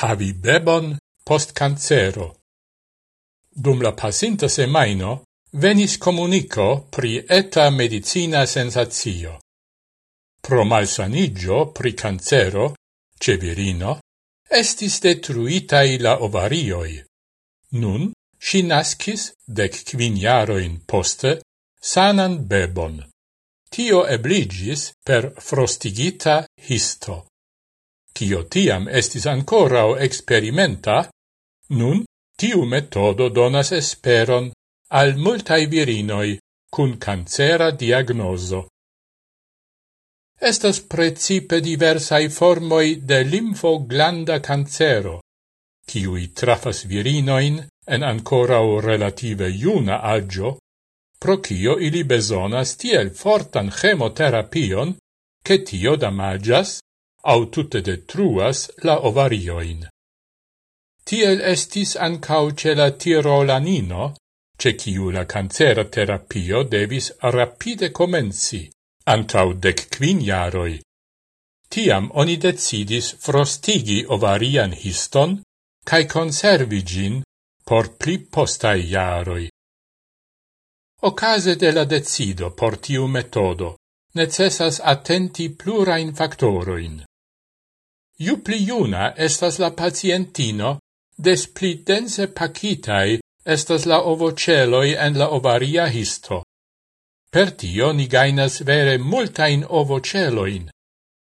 havi bebon post cancero. Dum la pasinta semaino venis comunico pri eta medicina sensazio. Pro malsanigio pri cancero, ce virino, estis detruitai la ovarioi. Nun, si nascis dec quiniaroin poste sanan bebon. Tio ebligis per frostigita histo kio tiam estis ancorau experimenta, nun tiu metodo donas esperon al multai virinoi cun cancera diagnoso. Estas precipe diversai formoi de linfoglanda cancero, ciui trafas virinoin en ancorau relative iuna agio, pro cio ili besonas tiel fortan chemoterapion, che tio damagias au tutte detruas la ovarioin. Tiel estis ancau ce la tirolanino, ce ciu la cancera terapio devis rapide comenzi, antau dec quin jaroi. Tiam oni decidis frostigi ovarian histon cae conservi gin por pli postai jaroi. Ocase de la decido por tiu metodo, necessas attenti plurain factoroin. Ju pli juna estas la pacientino, des pli dense pacitai estas la ovoceloi en la ovaria histo. Per tio ni gainas vere multain ovoceloin,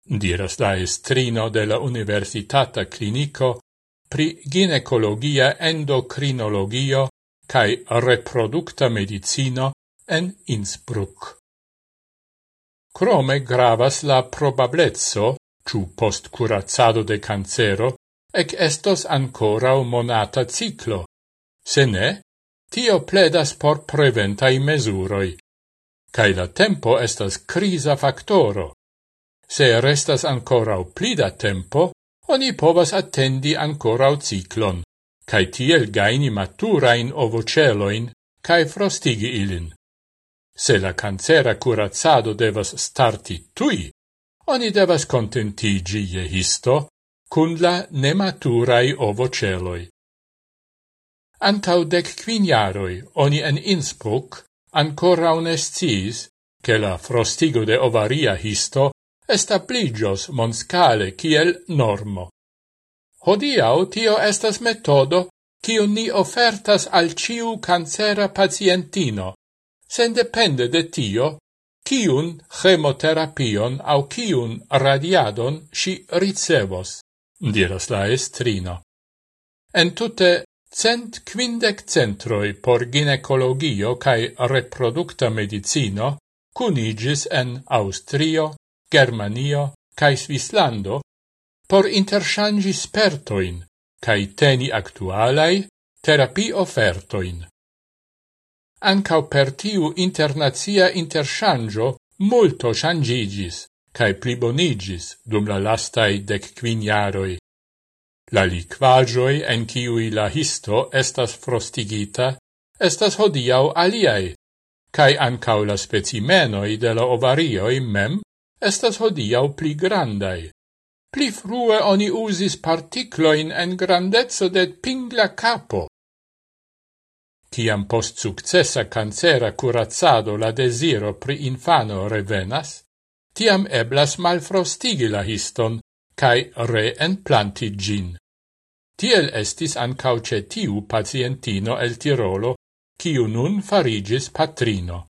diras la estrino de la Universitata Clinico pri ginecologia endocrinologio cae reproducta medicino en Innsbruck. Crome gravas la probablezzo ciu post curazzado de cancero, ec estos ancora un monata ciclo. Se ne, tio pledas por preventai mesuroi. Cai la tempo estas crisa factoro. Se restas ancorau plida tempo, oni povas attendi ancorau ciclon, cae tiel gaini maturain ovoceloin, cae frostigi ilin. Se la cancera curazzado devas starti tui, oni devas contentigi je histo cun la nematurai ovoceloi. Antau dec quiniaroi oni en Innsbruck ancora unestis che la frostigo de ovaria histo establigios monscale kiel normo. Hodiau tio estas metodo kiu ni ofertas al ciu cancera pacientino, sen depende de tio, kiun chemoterapion au kiun radiadon si ricevos, diras la estrino. En tutte cent quindec centroi por ginecologio cae reproducta medicino cunigis en Austrio, Germanio cae Svislando por interchangi spertoin cae teni actualai terapi offertoin ancau per tiu internazia interchangio multo changigis, cae plibonigis dum la lastai dec quiniaroi. La liquagioi en ciui la histo estas frostigita, estas hodiau aliai, cae ancau la specimenoi de la ovarioi mem estas hodiau pli grandai. Pli frue oni usis particloin en grandezzo de pingla capo, Ciam post successa cancera curazzado la desiro pri infano revenas, tiam eblas malfrostigi la histon, cae re-enplanti gin. Tiel estis ancauce tiu pacientino el Tirolo, ciu nun farigis patrino.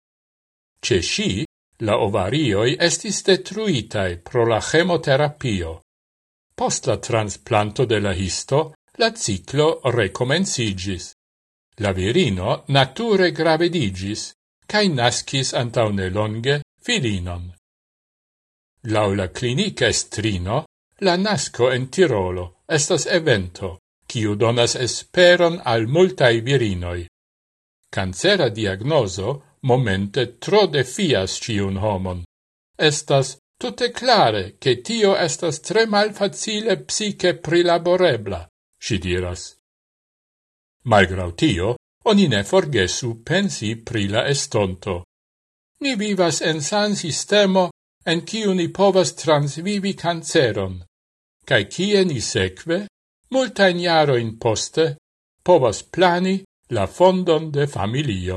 Ce sci, la ovarioi estis detruitae pro la chemoterapio. Post la transplanto de la histo, la ciclo recomencigis. La virino nature gravedigis, cae nascis antaune longe filinon. Laula clinica estrino, la nasco en Tirolo estas evento, ciu donas esperon al multai virinoi. Cancera diagnoso momente tro defias ciun homon. Estas tutte clare che tio estas tre malfacile psiche prilaborebla, si diras. Malgrau tio, oni ne forgesu pensi pri la estonto. Ni vivas en san sistemo en kiu ni povas transvivi canceron, cae kie ni seque, multain jaroin poste, povas plani la fondon de familio.